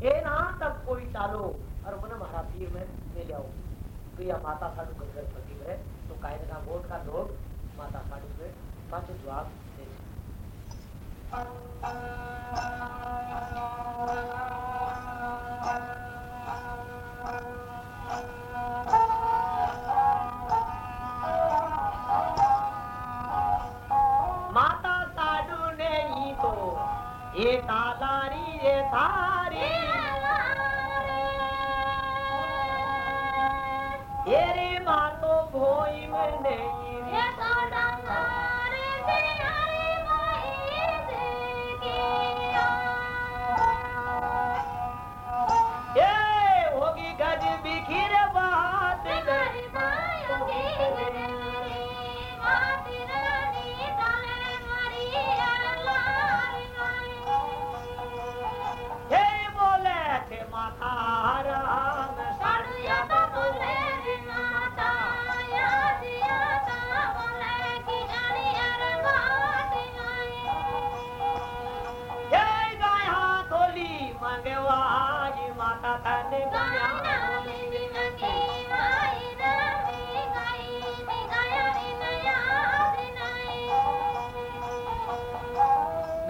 ना, तब कोई चालो। और मन हमारा पीर में ले जाओ तो यह माता साधु गंगर पति है तो कायदे का वोट का लोग माता साधु से पाँच जवाब दे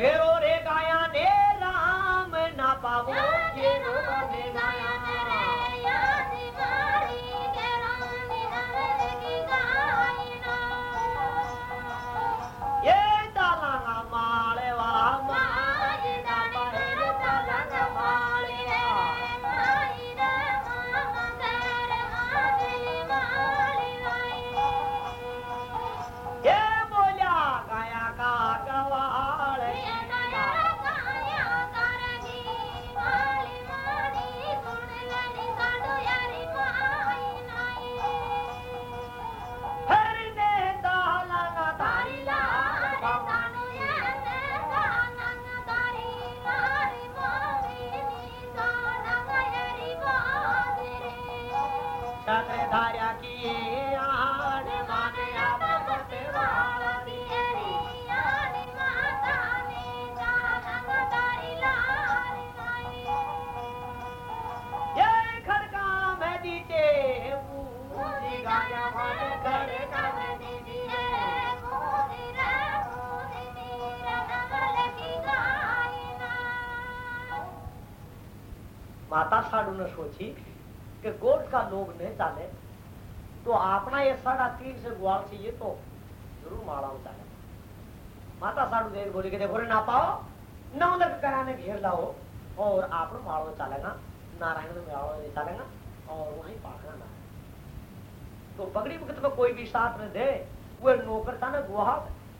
मेरो ने सोची कि गोट का लोग नहीं चाले तो अपना ये साढ़ा तीन से ग्वाल ये तो ज़रूर माड़ा चाले माता साडू देख बोली कि देखो रे ना पाओ नौ लग कराने घेर लाओ, और आप माड़ो चालेगा नारायण में माड़ो नहीं चालेगा और वहीं पाखना ना। तो पगड़ी वक्त में कोई भी साथ में दे वो नौकर था ना गुहा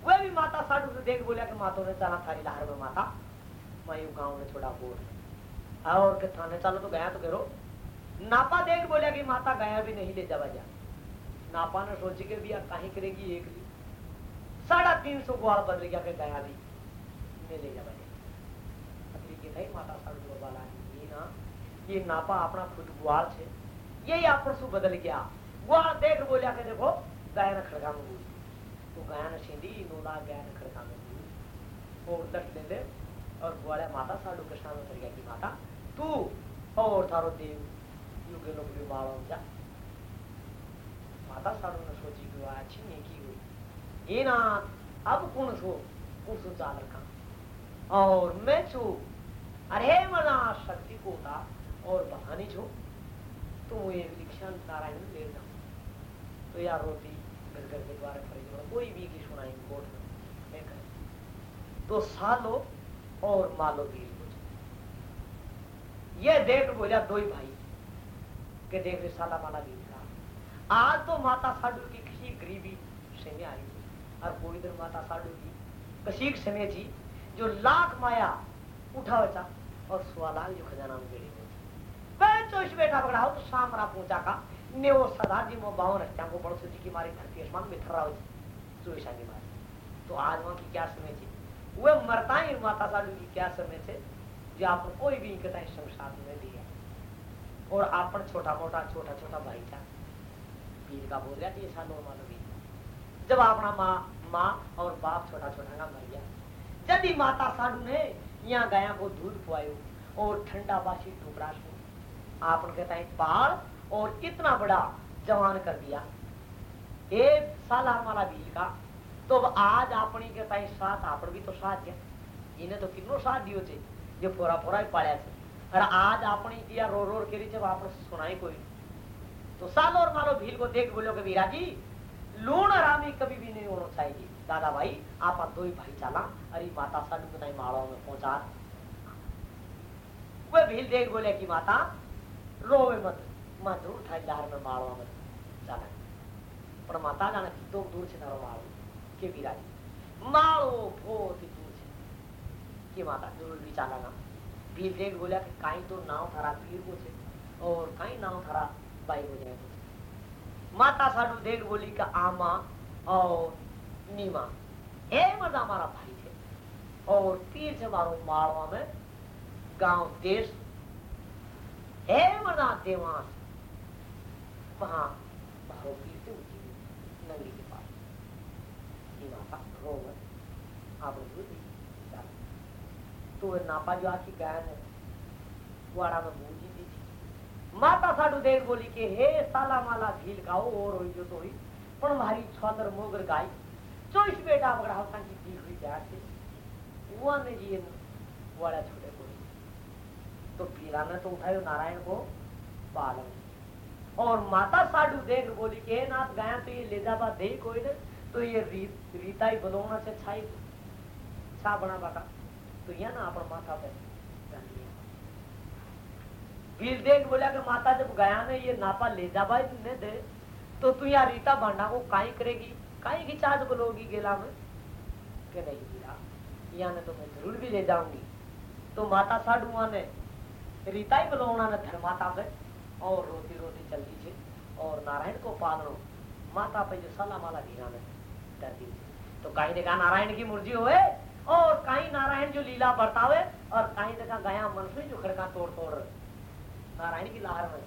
वह भी माता साडू से देख बोलिया कि मातो ने चला थारी लहर में माता मैं गाँव में छोड़ा बोल और के थाने चलो तो गया तो करो। नापा देख बोलिया कि माता गया भी नहीं ले जावा जा। नापा ने सोची के भी कहीं करेगी एक भी। साढ़ा तीन सौ ग्वाल बदल गया के गया भी नहीं ले जावा जा। नहीं, माता साडू वाला ये ना। ये नापा अपना खुद ग्वाल छे। यही आप परसों बदल गया। ग्वाल देख बोलिया के देखो गाय ने खड़का में तो गाय ने सीधी नोला गाय ने खड़का में घुस और लट ले ले, और ग्वाले माता साडू के सामने उतर गया कि माता तू सो कौन सो चाल और मैं अरे मना, शक्ति को था और बहानी छू. तो वो ये दीक्षा नारायण ले जाऊँ. तो यार रोटी घर घर के द्वारा कोई भी की सुनाई में तो सालो और मालो भी ये देख बोलिया, दो ही भाई के देख रे, साला माला भी था आज तो माता साडू की किसी गरीबी सेने आई थी और कोई दिन माता साडू की कशीक सेने थी, जो लाख माया उठा बचा और सुवालाल जो खजाना में बेड़ी में मैं चोश बैठा पकड़ा हो तो शाम रा पूछा का, ने वो सदा जी मो बावन रस्त्या को बड़सो जी की मारी धरती आसमान में थर्रा हो चोशा की मारी। तो आज वहाँ की क्या समय थी? वह मरता ही माता साडू की क्या समय थे? जो आप कोई भी कथा शमशाद में दिया और आप पर छोटा मोटा छोटा छोटा भाई था पीर का बोल रहा था सालो मानो भी जब अपना माँ माँ और बाप छोटा छोटा ना मर गया यदि माता साडू ने यहाँ गाया को दूध पुआयो और ठंडा बासी टुकड़ा सुन आपन कहता है पाल और इतना बड़ा जवान कर दिया, एक साल हमारा बीज का तो आज अपनी कहता है साथ आपण भी तो साथ है। इन्हें तो कितनो साथ दियो थे पूरा पूरा ही पाया थे और आज रो रो के जब आपने सुनाई कोई तो साल और मालो भील को देख बोलो के वीरा जी लूण रामी कभी भी नहीं होना चाहिए दादा भाई आप दो ही भाई चला अरे माता साडू बताई माड़ो में पहुँचा वे भील देख बोले की माता रोवे मत मैं ज़रूर ठाई लहर में माड़ो में चला पर माता जाने तो दूर से तारो माड़ो के वीरा जी माड़ो बहुत के माता ज़रूर भी चाला ना। भील देख बोला कि कहीं तो नाव थारा पीर को छे और कहीं नाव थारा बाई हो जाए माता साडू देख बोली का आमा और नीमा, ए मज़ा हमारा भाई थे और पीर से मारो मारवा में गाँव देश हे मज़ा देवास वहाँ मारो पीर से ऊँची नंगी के पास। नीमा का रोग आप तो नापा जो आखी गया है। वाड़ा में भूल जी थी। माता साडू देख बोली के, हे साला माला झील गाओ और हुई जो तो हुई। पण मारी छोदर मोगर गाई। चोइस बेटा, बगड़ा पकड़ाओ की दी हुई जात जाए वो ने जी वाड़ा छोड़े को तो पीरा ने तो उठायो नारायण को, बाल और माता साडू देख बोली के नाथ गया तो ये ले जाबा दे कोई ने। तो ये रीत रीताई बलोना से छाई छा बना बाका तो यह ना माथा पे फिर देख बोला कि माता, जब गया ने ये नापा ले जा भाई ने दे तो तू यहाँ रीता भांडा को काई करेगी, काई की चार्ज बोलोगी गेला में? के नहीं गिरा यहाँ ने तो मैं ज़रूर भी ले जाऊँगी। तो माता साडुआ ने रीता ही बोलोना ने धर्माता पे, और रोती रोती चलती छे और नारायण को पालनो माता पे जो सला माला घीरा में डरती तो कहीं देखा नारायण की मुर्जी होए और कहीं नारायण जो लीला बरतावे और कहीं देखा गया मन से जो खड़का तोड़ तोड़ नारायण की लहर में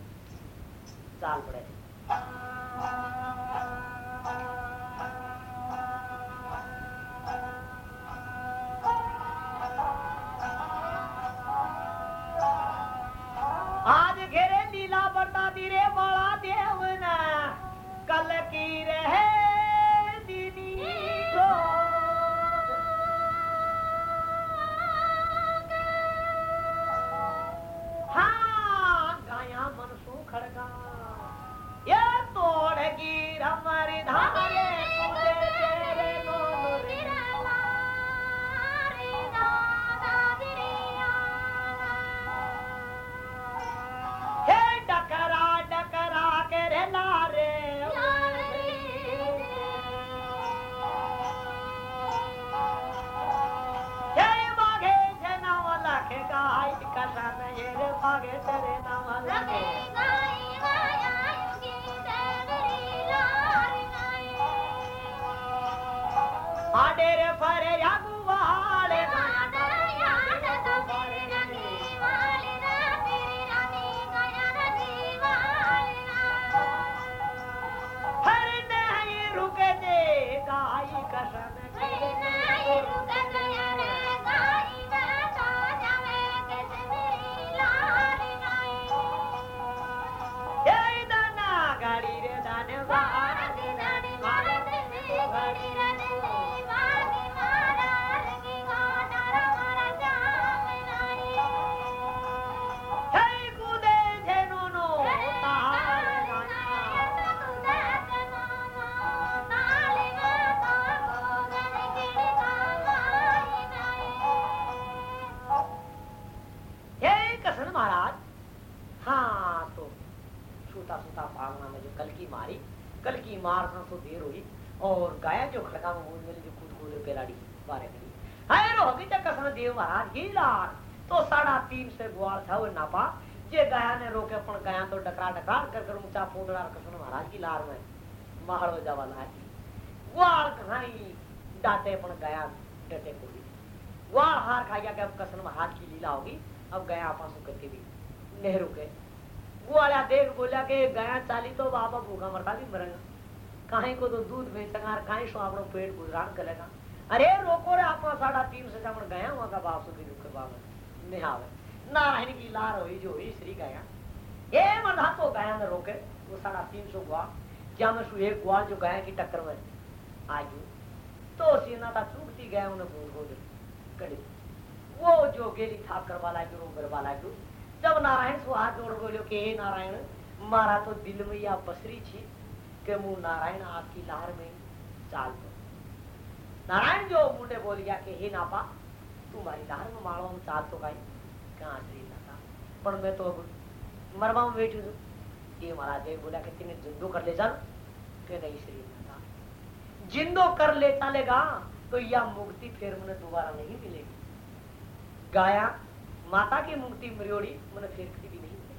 चाल पड़े। आज घेरे लीला बरता रे बड़ा देव न। कल की रहे महाराज की लीला होगी। अब गया आपस करके भी। नेहरू के। वो वाला देख बोला के गया चाली तो बाबा भूखा मरता भी मरेगा। काहे को तो दूध बेचेगा काहे सो आपनो पेट गुजरान करेगा अरे रोको रे आप साढ़ा तीन से जामण गया वहाँ का बाप सुखी दुख बाबा नहीं नारायण की लार हुई जो हुई, श्री गया। ये मधा तो गया में रोके, वो साढ़ा तीन सौ गुआ। क्या मैं सु एक गुआ जो गया की टक्कर में? आज तो सीना था, चूकती गया उन्हें भूल हो कड़ी। वो जोगेली ठाकर वाला गुरु बर वाला गुरु जब नारायण सो हाथ जोड़ बोलो के हे नारायण, मारा तो दिल में या बसरी छी के मु नारायण आपकी लहर में चाल दो नारायण जो मुंडे बोल गया के, हे नापा, तुम्हारी लहर में मारो, हम चाल तो गाई कहाँ से लगा पर मैं तो मरवा में बैठी हूँ। ये महाराज बोला कि, तीन जिंदो कर ले, जानो। के नहीं श्री जिंदो कर ले चलेगा तो यह मुक्ति फिर मुझे दोबारा नहीं मिलेगी। गाया, माता की मुक्ति मरियोड़ी, मन फिर खरीदी नहीं थी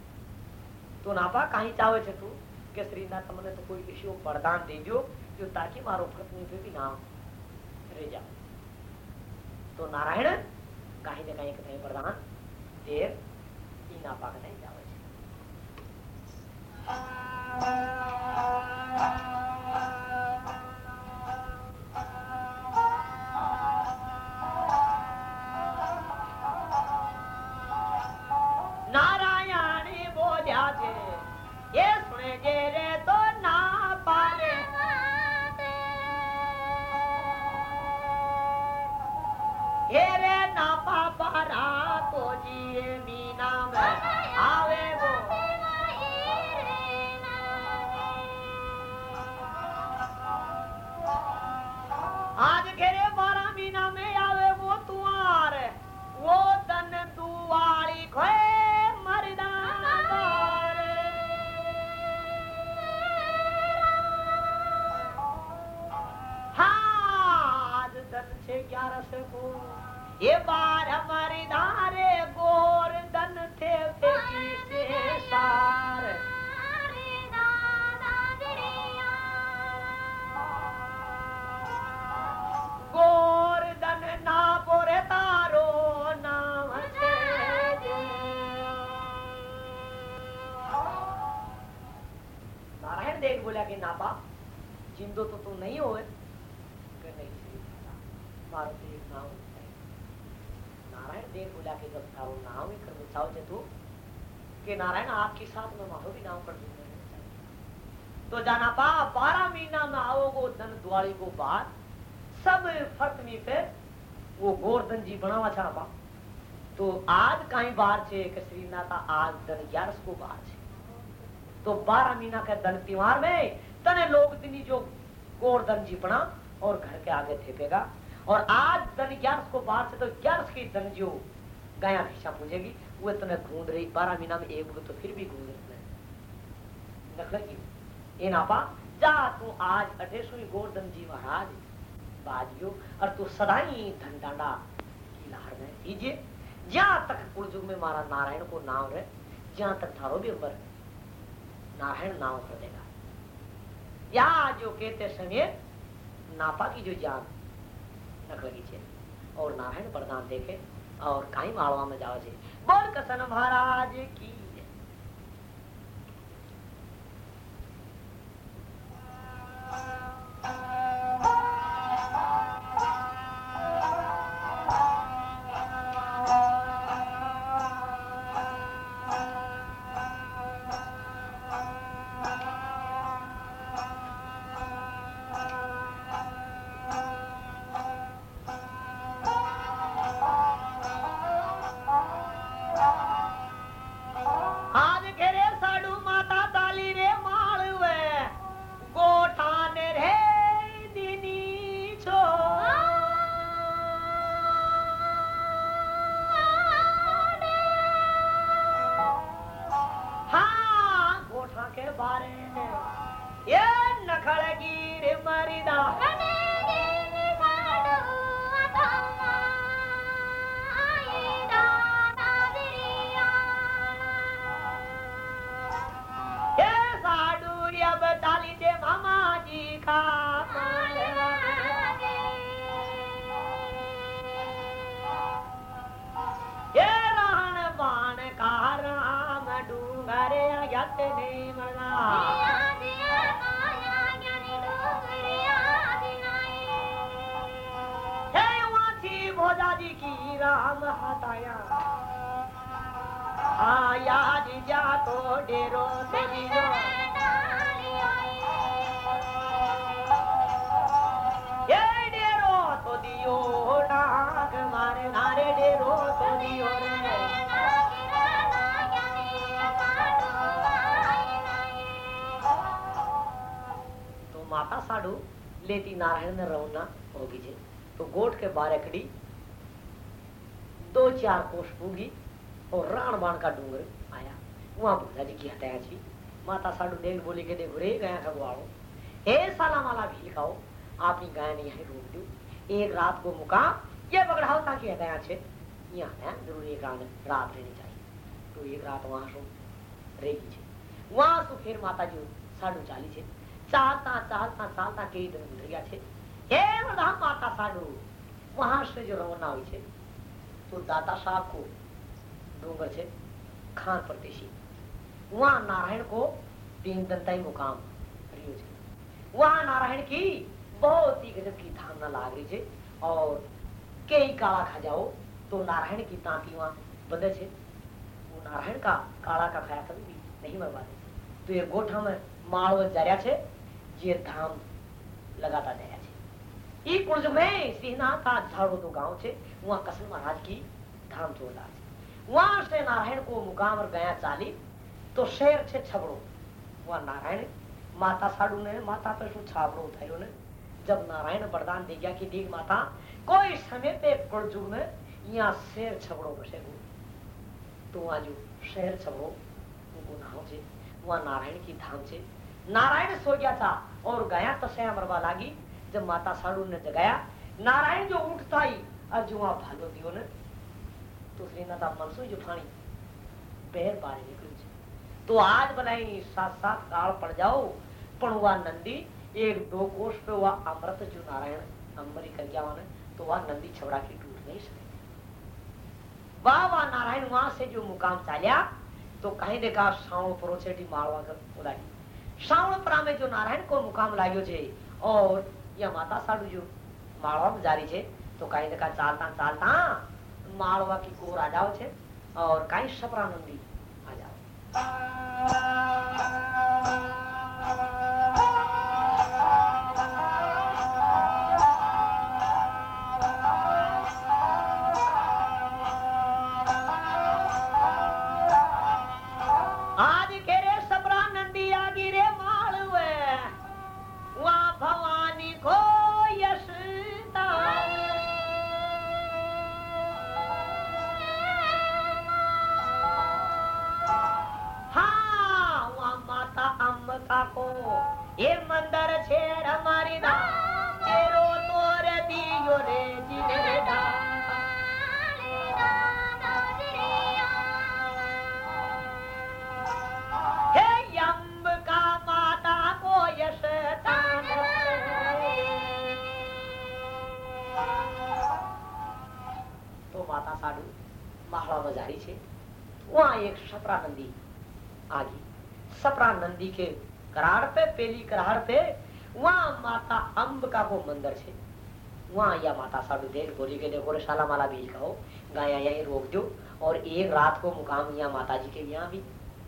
तू ना कहीं चाहे थे तू, के श्री ना तो कोई किसी वरदान दे जो जो ताकि मारो पत्नी फिर भी ना रह जा। तो नारायण, कहीं ना कहीं कहीं वरदान देर, ई ना पा नहीं जावे Ah uh. तो जाना पा, बारह महीना में आओगो धन द्वारी को बाद, सब फर्त में पे वो गोवर्धन जी बनावा छापा तो आज कहीं बार छे के दन त्योहार में तने लोग दिनी जो गोवर्धन जीपना और घर के आगे थेपेगा। और आज दन ग्यारह को बाहर से तो ग्यारह की दन जो गाया भिषा पूजेगी, वो तने घूम रही, बारह महीना में एक तो फिर भी घूम रही। ये नापा, जा तू आज अठेसवी गोवर्धन जी महाराज, बाजियो, और तू सदाई धन डांडा की लहर में कीजिए। जहाँ तक कुलजुग में मारा नारायण को नाम रहे, जहाँ तक थारो भी अंबर नारायण नाम कर देगा। या जो कहते समय नापा की जो जान रख लगी छे और नारायण वरदान देखे और कहीं मालवा में जाओ जी। बोल कसन महाराज की। Uh... করতে নেই মারনা भोजाजी की राम हटाया आया जी जा तो डेरो से ये डेरो तो दियो डाक मारे नारे डेरो तो दियो रे माता साडू लेती नारायण ने रवना होगी जे। तो गोट के बारे कड़ी दो चार कोष पूगी और राण बाण का डूंगर आया। वहाँ भूजा जी की हटाया छी। माता साडू देख बोली के देखो, रे गया खगवाड़ो हे साला माला भी लिखाओ आपनी गाय ने यहीं रोक दू एक रात को मुकाम, ये बगड़ाओ ताकि हटाया छे। यहाँ है ज़रूर एक रात रात रहनी चाहिए। तो एक रात वहाँ सो रहेगी छे। वहाँ सो फिर माता जी साडू चाली छे। चालता चालता चालता के धरिया छे। एवं राम माता साडू वहाँ से जो रवाना हुई थे तो दाता साहब को डूंगर छे, खान प्रदेशी। वहाँ नारायण को तीन दंताई मुकाम वहाँ नारायण की बहुत ही गजब की धामना लाग रही थे और कई काला खा जाओ तो नारायण की तांती वहाँ बंदे थे वो नारायण का काला का खाया कभी भी नहीं मरवा तो ये गोठा में मालव ज़रिया छे જે ધામ लगाता રહ્યા છે ઈ કુંજ में सिन्हा का झाड़ो तो गांव छे वहां कसल महाराज की धाम जोरदार छे वहां से नारायण को मुकाम और गया चाली तो शहर छे छबड़ो वहां नारायण माता साडू ने माता पे शू छाबड़ो उठायो ने जब नारायण वरदान दे गया कि देख माता कोई समय पे कलजुग में यहाँ शेर छबड़ो बसे तो वहां जो शहर छबड़ो उनको नाम छे वहां नारायण की धाम छे नारायण सो गया था और गया तस्या मरवा लागी जब माता साड़ू ने जगाया, नारायण जो उठता ही अजुआ भालो दियो ने। तो श्रीनाथा मनसू जो फाणी पैर बारे निकल तो आज बनाई साथ सात काल पड़ जाओ पण हुआ नंदी, एक दो कोष पे हुआ अमृत जो नारायण अमरी कर गया तो वह नंदी छबड़ा की टूट नहीं सके। वाह वाह, नारायण, वहाँ से जो मुकाम चालिया तो कहीं देखा सावण परोसेटी मारवा कर उदारी श्रावण में जो नारायण को मुकाम लागो और या माता साढ़ू जो माड़वा जारी छे तो कहीं ना कहीं चालता चालता मालवा की को राजाओ छे, और कहीं सपरानंदी आ जाओ। आ... शाला माला भी कहो गाया यही रोक दो और एक रात को मुकाम यहाँ माता जी के यहाँ भी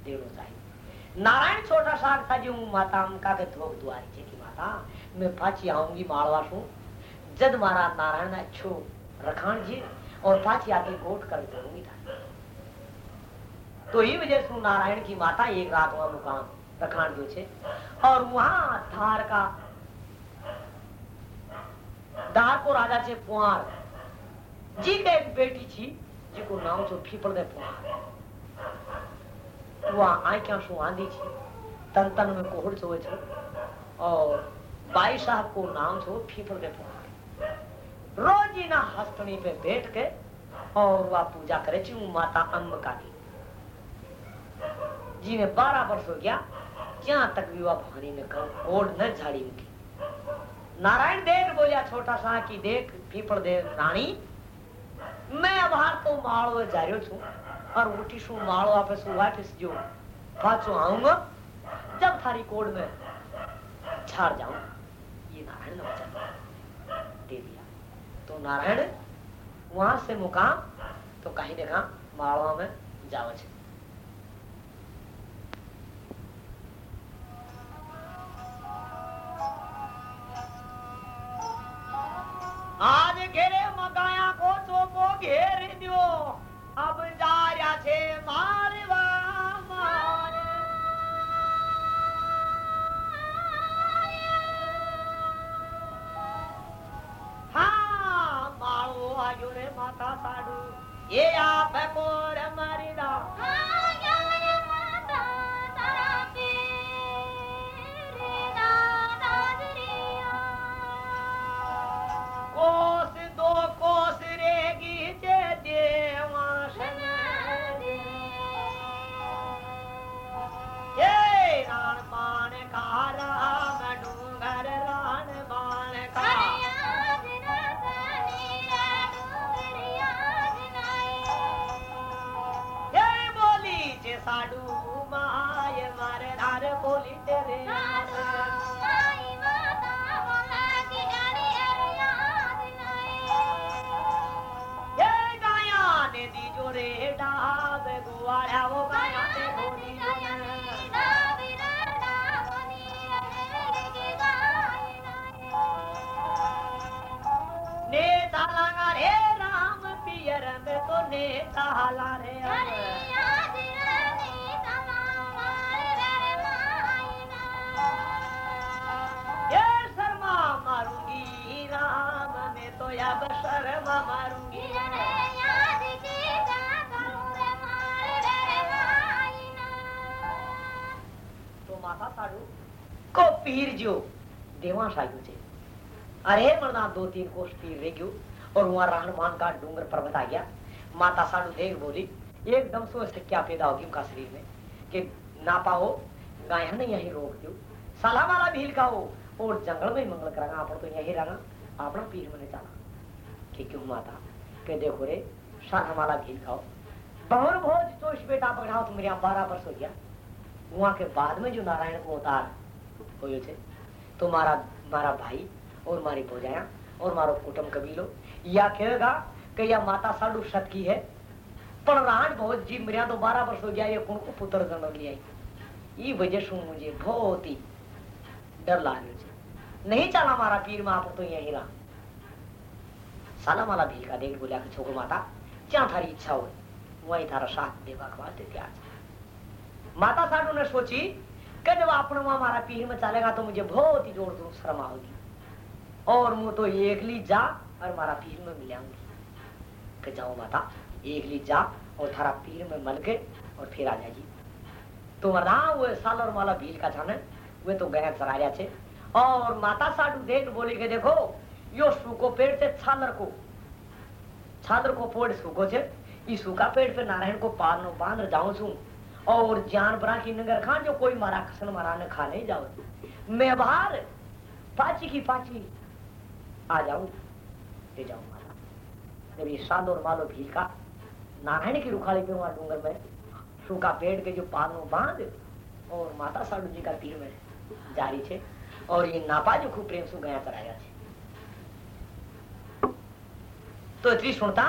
देना चाहिए। नारायण छोटा साग था जो माता अंबिका के धोक दुआरी छे की माता, मैं पाची आऊँगी मारवा छू जद मारा नारायण अच्छो रखान जी, और पाची आके गोट कर जाऊँगी था। तो ये वजह से नारायण की माता एक रात वहाँ मुकाम रखान जो छे और वहाँ धार का, धार को राजा छे पुआर जी के एक बेटी थी, जिको नाम छो फीपड़ दे पुआर वहाँ आंख्या शू आंधी छी तन तन में कोहड़ छो छो और बाई साहब को नाम छो फीपड़ दे पुआर रोज ना हस्तनी पे बैठ के और वह पूजा करे छी माता अंबिका की जी ने बारह वर्ष हो गया जहाँ तक भी वह भवानी ने कोड न झाड़ी उनकी नारायण देव बोलिया छोटा सा की देख पीपल देव रानी मैं अब हार तो माड़ो जारियो छू, और उठी शू माड़ो शू वापिस जो पाछो आऊँगा, जब थारी कोड में छाड़ जाऊँ। ये नारायण ने वचन दे दिया। तो नारायण, वहाँ से मुकाम तो कहीं देखा माड़वा में जावे આજ ઘેરે મગાયા કો ચોકો ઘેર દો અબ જા રહ્યા છે મારવા માથા કાઢું કો પીર જો દેવાશ આવ્યું છે અરે મરના દો તીન કોષ પીર રહી ગયું और वहाँ रहनमान का डूंगर पर्वत आ गया। माता साडू देव बोली, एकदम सो से क्या पैदा होगी उनका शरीर में, कि ना पाओ, गाय ने यही रोक दू साला वाला भील का हो और जंगल में मंगल करा अपन तो यही रहना अपना पीर मने जाना। कि क्यों माता, के देखो रे, साला वाला भील खाओ। बहुत भोज तो इस बेटा पकड़ाओ तो मेरे यहाँ बारह वर्ष हो गया। वहां के बाद में जो नारायण को अवतार होयो છે तो मारा मारा भाई और मारी भोजाया और मारो कुटुंब कबीलो या कहेगा कि या माता साडू सत की है પણ રાણ ભોજજી મર્યા તો બારા વર્ષ हो गया ये कौन को पुत्र जन्म लिया ई वजह से मुझे बहुत ही डर लाग्यो છે नहीं चला मारा पीर में आप तो यही रहा साला माला भील का देख बोलिया कि छोको माता क्या थारी इच्छा हो वही थारा साथ देवा के वास्ते तैयार છે माता साधु ने सोची कि जब अपना हमारा पीर में चलेगा तो मुझे बहुत ही ज़ोर ज़ोर शर्मा होगी और मुँह तो एकली जा और मारा पीर में मिलाऊँगी कि जाओ माता एकली जा और थारा पीर में मल के और फिर आ जाएगी तो मरदा वो साल और माला भील का छाने वे तो गया चराया छे। और माता साधु देख बोली के देखो, यो सूखो पेड़ से छालर को छालर को पेड़ सूखो छे। ई सूखा पेड़ पे नारायण को पार नो बाँध जाऊँ छू। और जानवरा की नगर खान जो कोई मारा खसन मारा ने खा नहीं जाओ। मैं बाहर पाची की पाची आ जाऊँ, ले जाऊँ माता जब ये साल और मालो भील का नारायण की रुखाली पे डूंगर में सूखा पेड़ के जो पानो बाँध और माता साडू जी का तीर में जारी छे और ये नापा जो खूब प्रेम से गया चराया छे। तो इतनी सुनता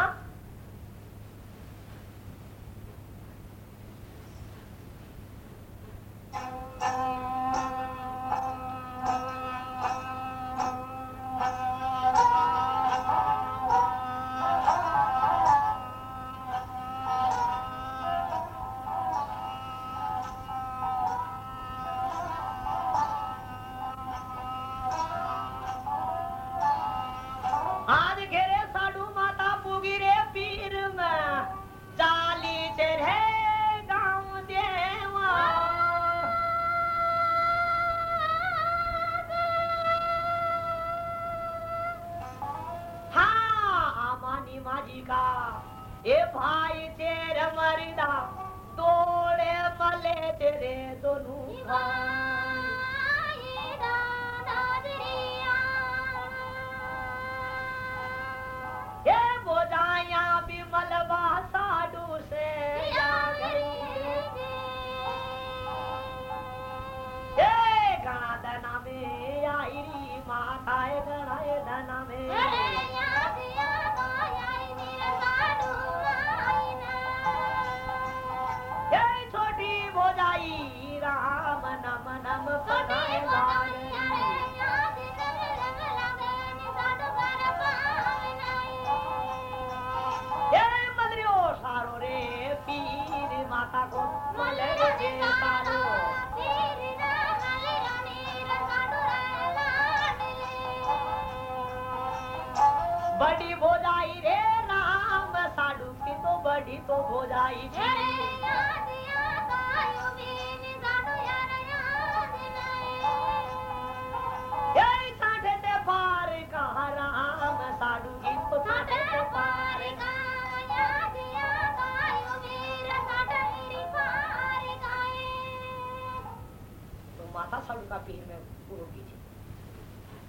माता साडू का पीर में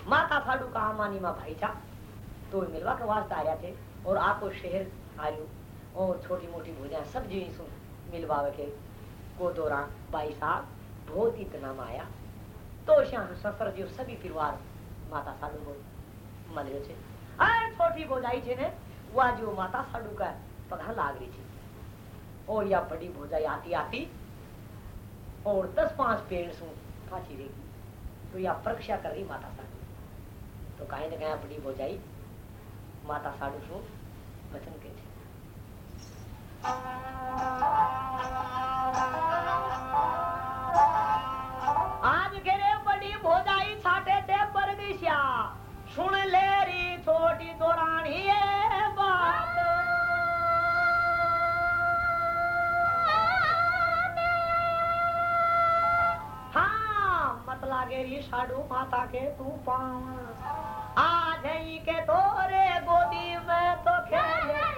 माता साडू का मानी मा भाई था तो मिलवा के वास्ते आया थे और आपको शहर आयो और छोटी मोटी भोजा सब जी सुन मिलवावे के को दौरान भाई साहब बहुत इतना माया तो श्याम सफर जो सभी परिवार माता साधु को મળ્યો છે આ છોટી ભોજાઈ છે ને વાજો માતા સાડુ કા પગા લાગ રહી છે और या बड़ी भोजाई आती आती और दस पांच पेड़ सु फांसी देगी तो या परीक्षा कर रही माता साडू तो कहीं ना कहीं बड़ी भोजाई माता साडू सु वचन के आज के रे बड़ी भोजाई छाटे ते परमेश्या। सुन ले री छोटी दोरानी बात। हाँ साडू माता के तू पाव आज ही के तोरे गोदी में तो खेले।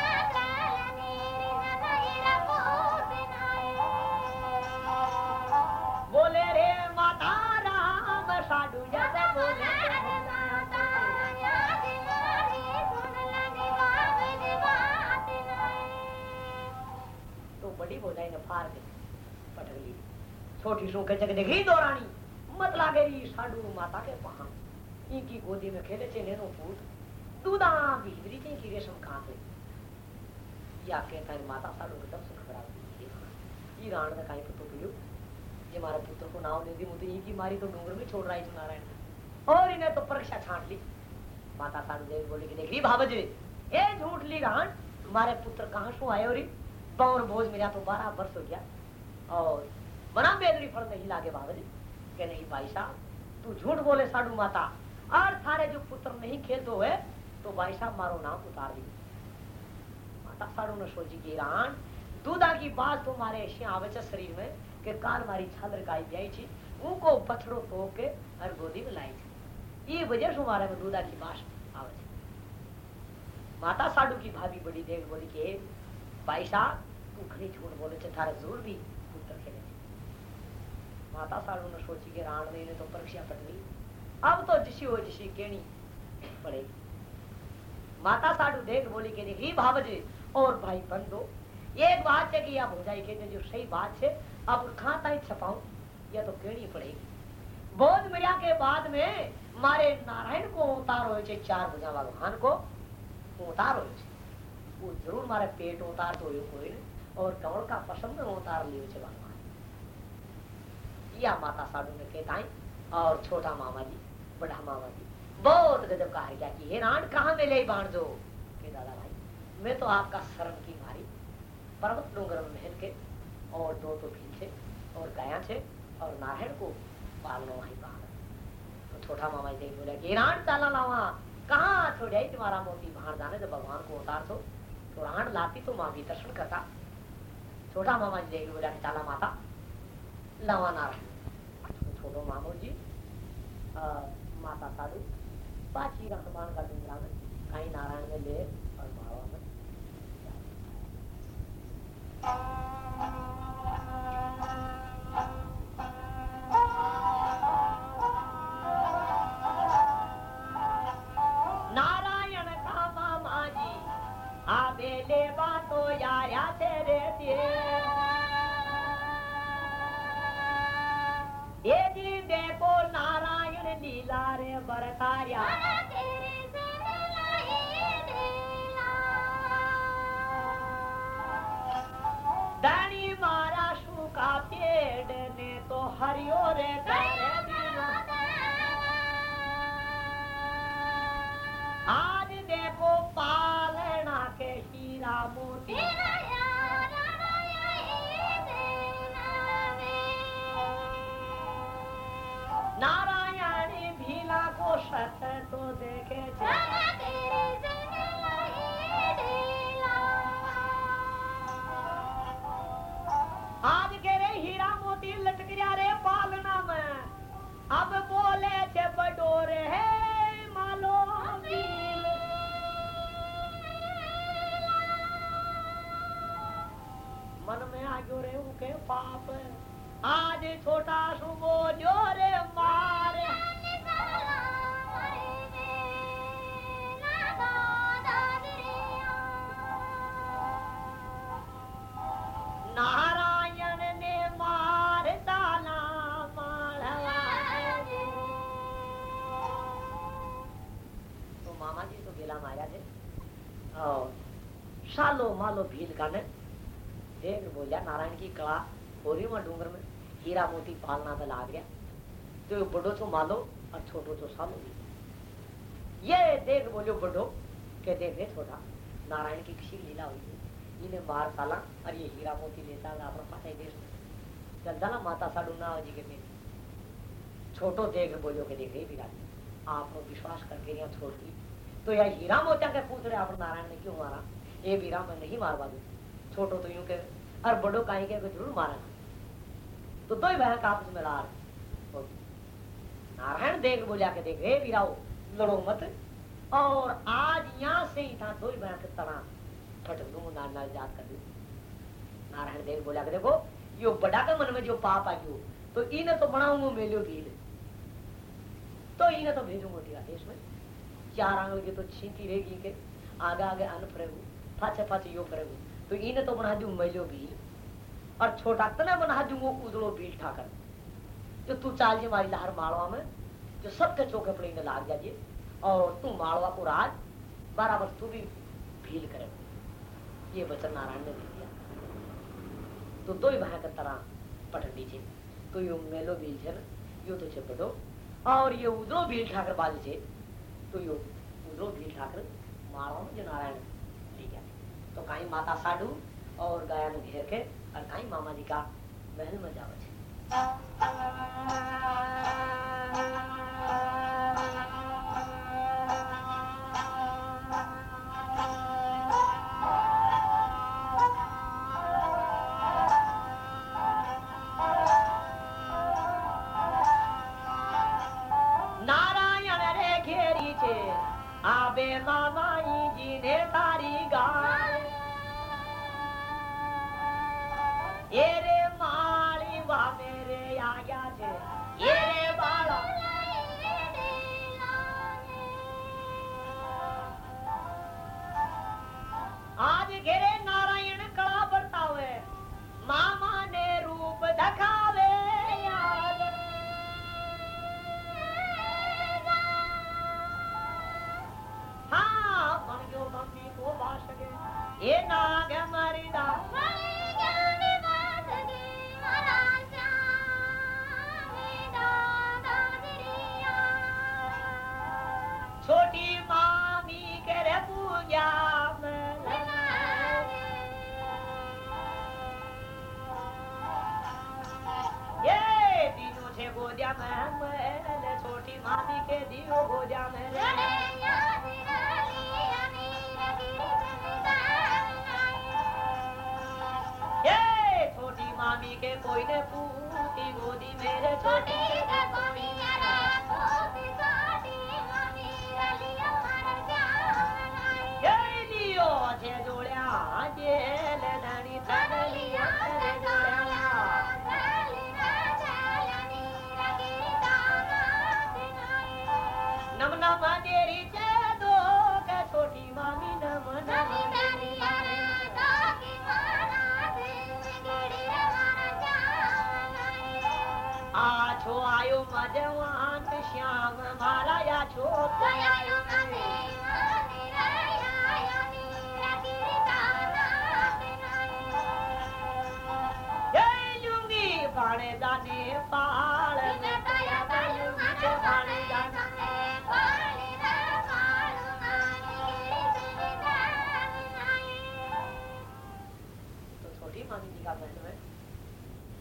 सू के जग देखी दौरानी मत लागे री साडू माता के पहा इनकी गोदी में खेले चे नेनो फूट दूधा भीतरी चे की रेशम कहाँ से या कहता है माता साडू के तब सुख खराब ई राण ने काई पुतो पियो ये मारे पुत्र को नाव दे दी मुझे इनकी मारी तो डूंगर में छोड़ रहा है नारायण और इन्हें तो परीक्षा छांट ली। माता साडू देवी बोली कि देख ली भावज ए झूठ ली राण, मारे पुत्र कहाँ सो आए और पौर बोझ मेरा तो बारह वर्ष हो गया। और फल में नहीं लागे बाबरी के नहीं भाई साहब, तू झूठ बोले, साडू माता। और थारे जो पुत्र नहीं खेल दो है तो भाई साहब, मारो नाम उतार दी माता, साडू ने सोची की रान दूधा की बात तो मारे ऐसी शरीर में के काल मारी छाल रखाई जायी थी उनको पत्थरो तो के हर गोदी में लाई थी ये वजह से मारे में दूधा की बात आवे माता, साडू की भाभी बड़ी देख बोली के, भाई साहब, तू घनी झूठ बोले थे थारा ज़रूर भी माता साडू ने सोची कि राण ने तो परीक्षा पट ली अब तो जिसी हो जिसी केणी पड़ेगी माता साडू देख बोली कि देखी भावजी और भाई बंदो एक बात है कि आप हो जाए कहते जो सही बात है अब कहाँ तक छपाऊं या तो केड़ी पड़ेगी बोध मिला के बाद में मारे नारायण को उतार हो चार भुजा भगवान को उतार हो वो ज़रूर मारे पेट उतार तो कोई और कमल का पसंद उतार लियो छे भगवान या माता साधु ने कहता और छोटा मामा जी, बड़ा मामा जी, बहुत गजब कहा गया कि हे रान कहाँ मिले बाण जो? के दादा भाई, मैं तो आपका शरण की मारी, पर्वत डोंगर में महल के और दो तो भील थे और गाया थे और नारायण को पालनो वहीं बाहर तो छोटा मामा जी बोले कि राण चाला लावा, कहाँ छोड़िया तुम्हारा मोती बाहर जाने जब भगवान को उतार दो तो राण लाती तो माँ भी दर्शन करता। छोटा मामा जी बोला कि चाला माता, लावा नारायण। छोटो मामू जी माता साधु पाची हनुमान का में कहीं नारायण में ले और मावा में। नारायण लीला रे दानी मारा सूखा पेड़ ने तो हरियो रे। आज देखो पालना के हीरा मोती के पाप। आज छोटा सुबो जो रे मारे। नारायण ने मार डाला मालवा तो मामा जी तो गेला मारा थे सालो मालो भील का ने देख बोलिया नारायण की कला हो रही में डूंगर में। हीरा मोती पालना पे लाग गया। तो बड़ो तो मालो और छोटो तो सालो ये देख बोलो बड़ो के देख रे छोटा, नारायण की किसी लीला हुई है इन्हें मार साला और ये हीरा मोती लेता है अपना पास देश में। चलता ना, माता साडू ना जी के पेट छोटो देख बोलो के देख रही विराट आपने विश्वास करके यहाँ छोड़ दी। तो यह हीरा मोतिया के पूछ रहे आप नारायण ने क्यों मारा? ये वीरा मैं नहीं मारवा दू छोटो तो यूँ के और बड़ो कहीं के ज़रूर मारा तो ही बहन का आपस में लार। नारायण देख बोलिया के देख, हे वीराओ, लड़ो मत। और आज यहाँ से ही था दो ही बहन के तना फटक दूँगा नाल याद कर दू नारायण देव बोला के देखो, यो बड़ा के मन में जो पाप आ गयो तो इन्हें तो बनाऊँगा मेलियो भील तो इन्हें तो भेजूँगा तेरा देश में। चार आंगल की तो छींती रहेगी के, आगे आगे अन्न फरेगू, पाछे पाछे यो करेगू तो इन तो बना दू मैलो भी और छोटा तना बना दू वो उजड़ो भील ठाकर जो तू चाल जी मारी लहर माड़वा में, जो सबके चौके पड़ी ने लाग जाइए और तू माड़वा को राज, बराबर तू भी भील करे। ये वचन नारायण ने दे दिया। तो दो ही भाई का तरह पटन दीजिए तो यो मेलो भील छे यो तो छे बड़ो और ये उजड़ो भील ठाकर बाजे तो यो उजड़ो भील ठाकर माड़वा में जो नारायण तो कहीं माता साडू और गया में घेर के और कहीं मामा जी का महल में जावे छोटी मामी के कोई ने पूती गोदी मेरे छोटी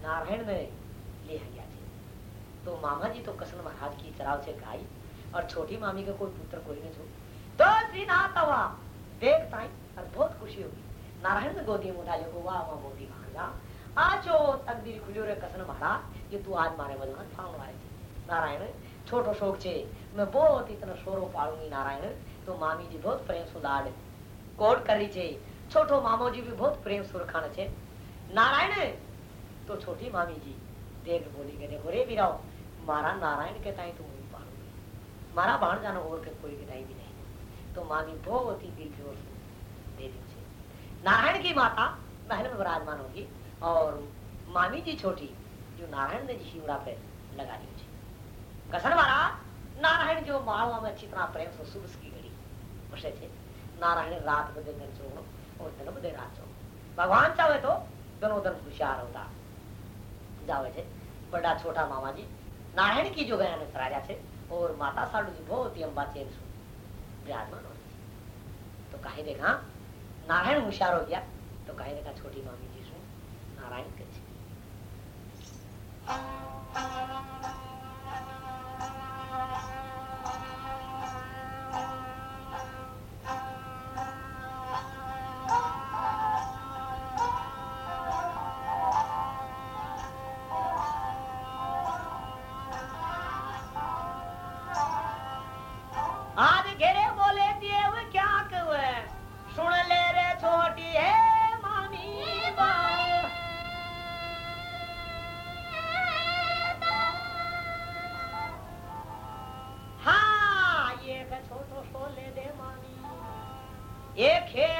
नारायण में ले गया थे। तो मामा जी तो कृष्ण महाराज की चराव से गाई। और छोटी मामी का कोई पुत्र कोई नहीं तो दिन आता देख ताई, और बहुत खुशी होगी। नारायण ने गोदी में उठा वाह वाह मोदी भांजा आजो तकदीर खुलियो रे कृष्ण महाराज ये तू आज मारे बदला आए थे। नारायण, छोटो शोक छे। मैं बहुत इतना शोरो पाड़ूँगी नारायण। तो मामी जी बहुत प्रेम सुदाड़ कोट करी छे। छोटो मामो जी भी बहुत प्रेम सुरखान छे। नारायण तो छोटी मामी जी, देख बोली के देखो रे वीराओ, मारा नारायण के ताई तुम मारा बाण जानो और के कोई गिराई भी नहीं तो मामी बहुत ही दिल ज़ोर दे दी नारायण की माता महल में विराजमान होगी और मामी जी छोटी जो नारायण ने जी शिवरा पे लगा दी घसन मारा नारायण जो मालवा में अच्छी तरह प्रेम से सुबह की घड़ी बसे थे नारायण रात बदे दिन चोड़ो और दिन बदे रात चोड़ो भगवान चाहे तो दोनों दिन होशियार होता जावे थे बड़ा छोटा मामा जी नारायण की जो गया राजा थे और माता साडू की बहुत ही अम्बा चेन सुन। विराजमान हो तो कहे देखा नारायण होशियार हो गया। तो कहे देखा छोटी मामी जी सु नारायण के एक है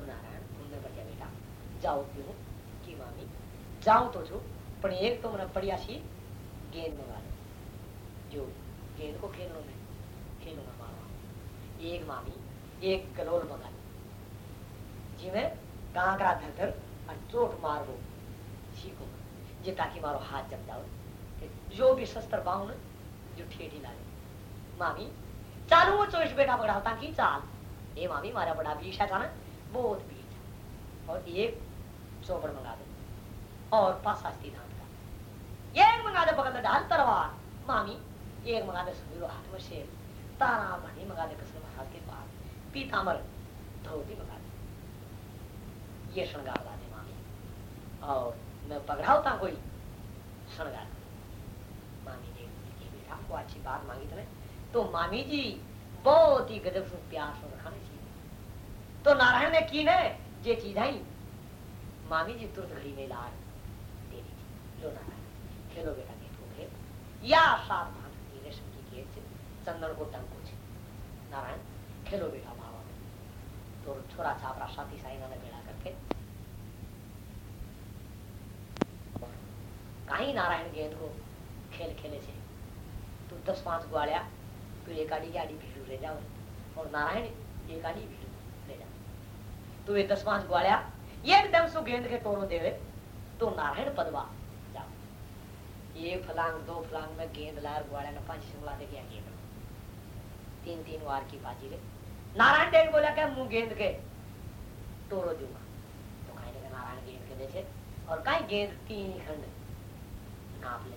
नारायण तुमने बढ़िया बेटा, जाओ क्यों? की मामी? जाओ तो छो पर एक तो मैंने बढ़िया सी गेंद मंगा लो। जो, गेंद को खेलने में खेलूँगा मारा एक मामी, एक कलोल मंगा लो। जिमें कांकरा धर और चोट मार दो सीखो। जे ताकि मारो हाथ जम जाओ। जो भी शस्त्र बाहु जो ठेठी लागे मामी, चालू वो चोइस बेटा पकड़ा की चाल। ये मामी, मारा बड़ा बीस था ना बहुत बीस और एक चौपड़ मंगा दो और पास आस्ती धान का। एक मंगा दे, पकड़ डाल तरवार मामी, एक मंगा दे सुबह हाथ में शेर। तारा भनी मंगा दे, कसम हाथ के पास पीतामर धोती मंगा दे। ये श्रृंगार ला दे, मामी। और मैं पकड़ाता कोई श्रृंगार? आपको अच्छी बात मांगी थी तो मामी जी, बहुत ही गजब से प्यार से रखाने चाहिए तो नारायण ने की ने? ये चीज़ आई मामी जी तुरंत घड़ी में लाल दे दी लो नारायण। खेलो बेटा को खेल। या भाग की रेशम की से चंदन को टंग कुछ। नारायण, खेलो बेटा भावा तो छोरा छापरा साथी साई ने बेड़ा करके। कहीं नारायण गेंद को खेल खेले से। तू दस पाँच ग्वालिया तो एक आड़ी आड़ी भीड़ ले जाओ। और नारायण, एक आड़ी भीड़ तो ये दस पाँच ग्वालिया एकदम सु गेंद के टोरो देवे तो नारायण पदवा। एक फलांग, दो फलांग में गेंद लार ग्वालिया ने पाँच शिमला दे गया गेंद तीन तीन वार की बाजी ले नारायण देव बोला क्या, मुँह गेंद के? तोड़ो दूँगा। तो कहीं लगे नारायण गेंद के देखे। और कहीं गेंद तीन खंड। नाप ले।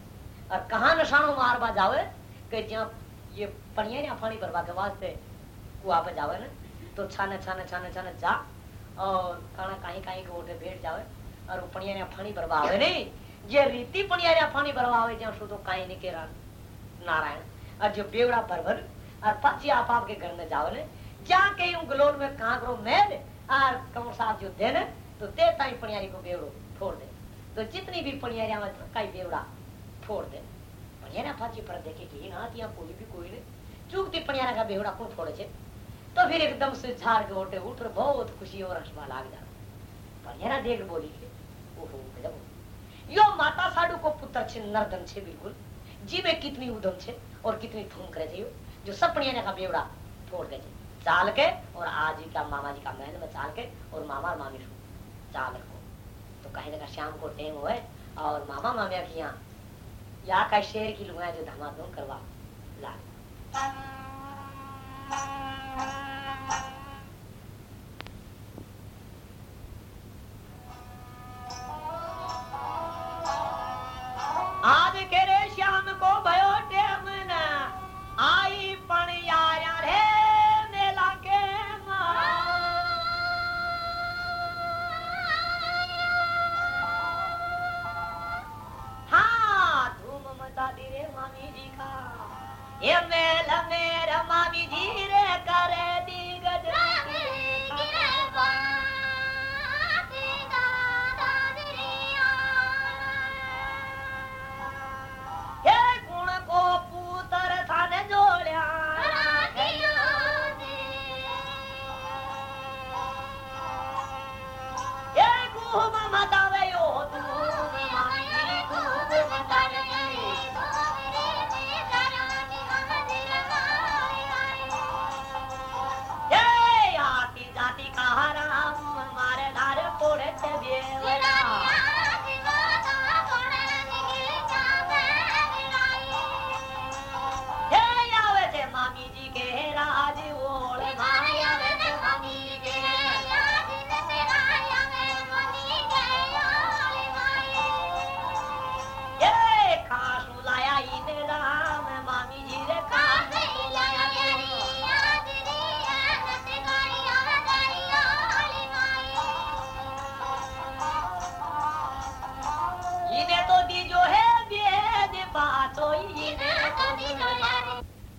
और कहा निशानो मार बा जावे कि जहाँ ये पनिया पानी भरवा के वास्ते वहां पे जावे ना तो छाने छाने छाने छाने जा और कहा कहीं कहीं के ओटे बैठ जावे और पनिया पानी भरवा आवे नहीं જે રીતિ પણ યાર પાણી ભરવા આવે ત્યાં સુધી કાંઈ નહીં કેરા नारायण और जो बेवड़ा भर भर और पक्षी आप आपके घर में जाओ ने जाके यूं गलोर में कांकरो मेल और कमर साहब जो दे ने तो ते ताई पणियारी को बेवड़ो फोड़ दे तो जितनी भी पणियारिया में कई बेवड़ा फोड़ दे पणियारा पाची पर देखे कि ना तिया कोई भी कोई ने चूकती पणियारा का बेवड़ा कौन फोड़े छे तो फिर एकदम से झाड़ के उठे उठ बहुत खुशी और हंसवा लाग जा पणियारा देख बोली ओहो, गजब। यो माता साडू को पुत्र छे नर्दन छे बिल्कुल। जी में कितनी उदम छे और कितनी धूम करे छे जो सपनिया ने का बेवड़ा फोड़ दे चाल के और आज ही का मामा जी का महल में चाल के और मामा मामी चाल को। तो कहीं ना शाम को टेम हुए और मामा मामिया की यहाँ यहाँ का शेर की लुआ जो धमा दो करवा ला आज के रे श्याम को भयो टेम ना आई